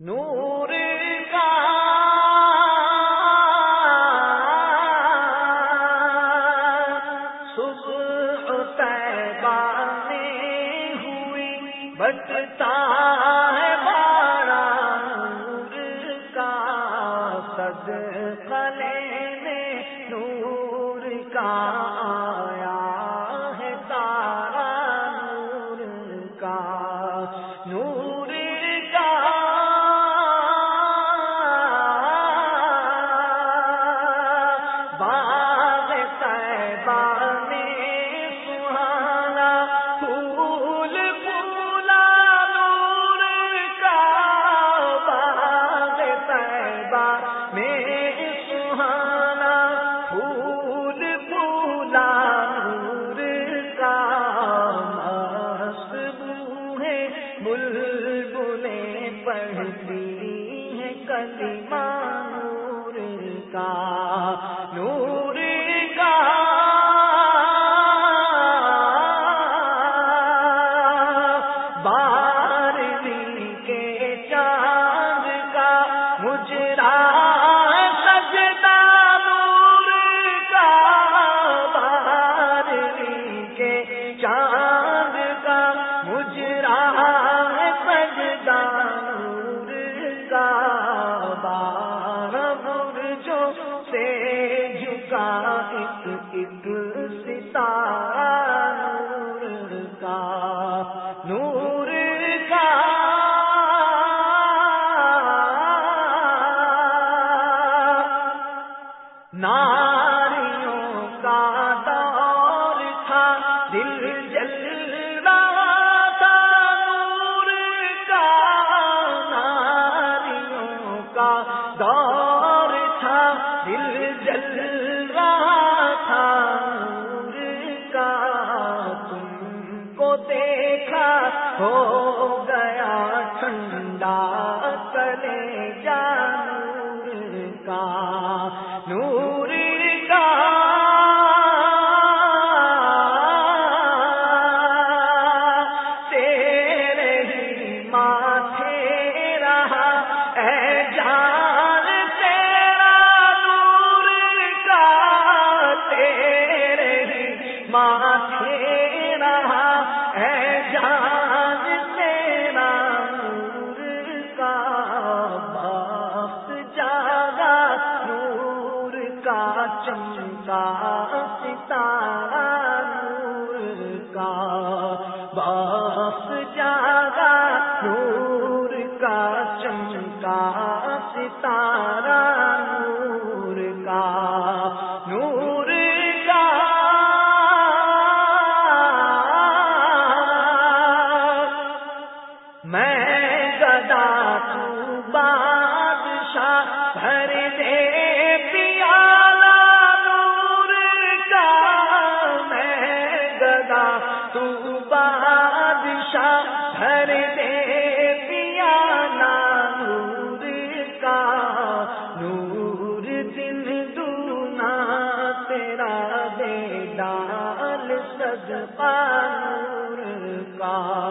نور کا بٹتا ہے بارہ نور کا صدقہ لینے نور کا پھول نو ہو گیا ٹھنڈا تلے۔ چمکا نور کا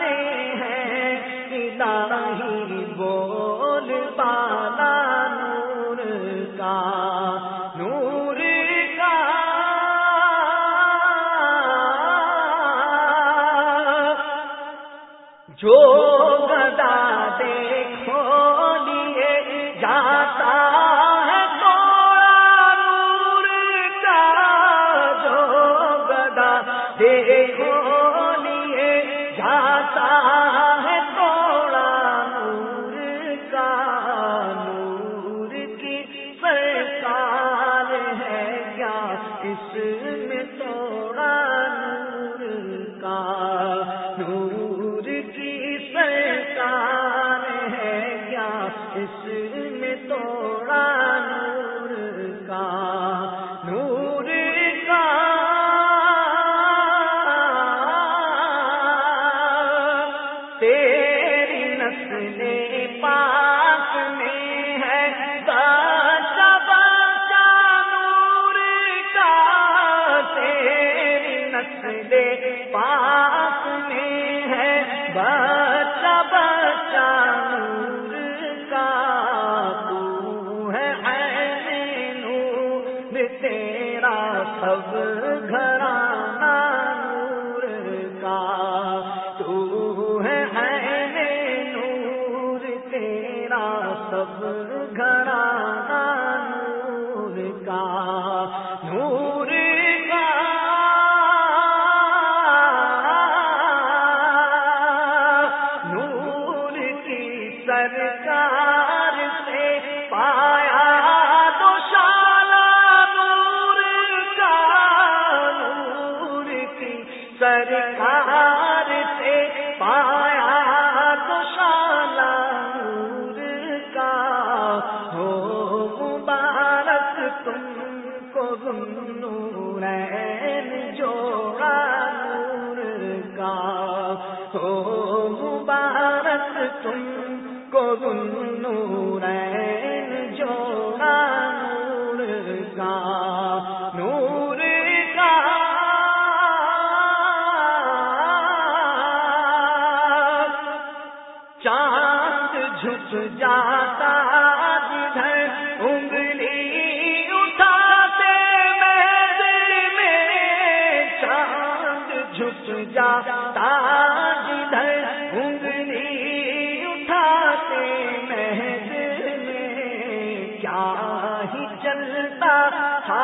ہیں سے اب مبارک تم کو نورین جوڑا نور کا نور کا۔ چاند جھک جاتا انگلی اٹھاتے میں چاند جاتا۔ ہی چلتا تھا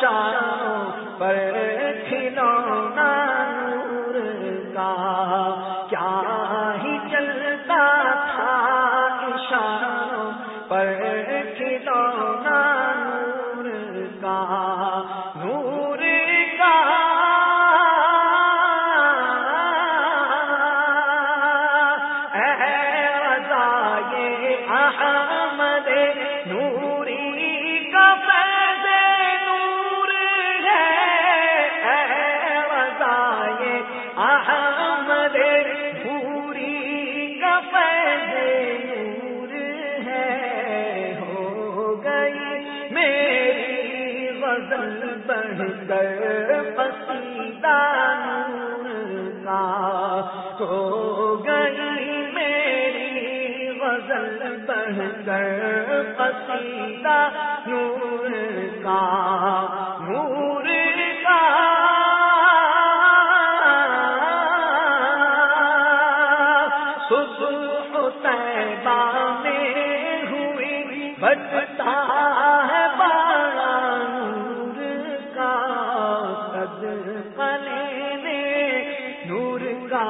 شان پر بڑھ کر پسیدہ نور کا ہو گئی میری غزل بڑھ کر پسیدہ نور کا نور کا صبح طیبہ میں ہوئی بچتا کا